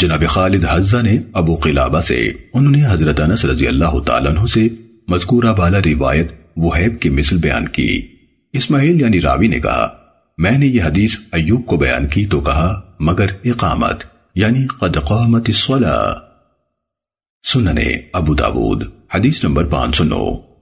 جناب خالد حزہ نے ابو قلابہ سے، انہوں نے حضرت انس رضی اللہ تعالیٰ عنہ سے مذکورہ بالا روایت وحیب کی مثل بیان کی۔ اسماعیل یعنی راوی نے کہا، میں نے یہ حدیث ایوب کو بیان کی تو کہا، مگر اقامت یعنی قد قامت الصلاة۔ سننے ابو داود، حدیث نمبر پانچ سو نو۔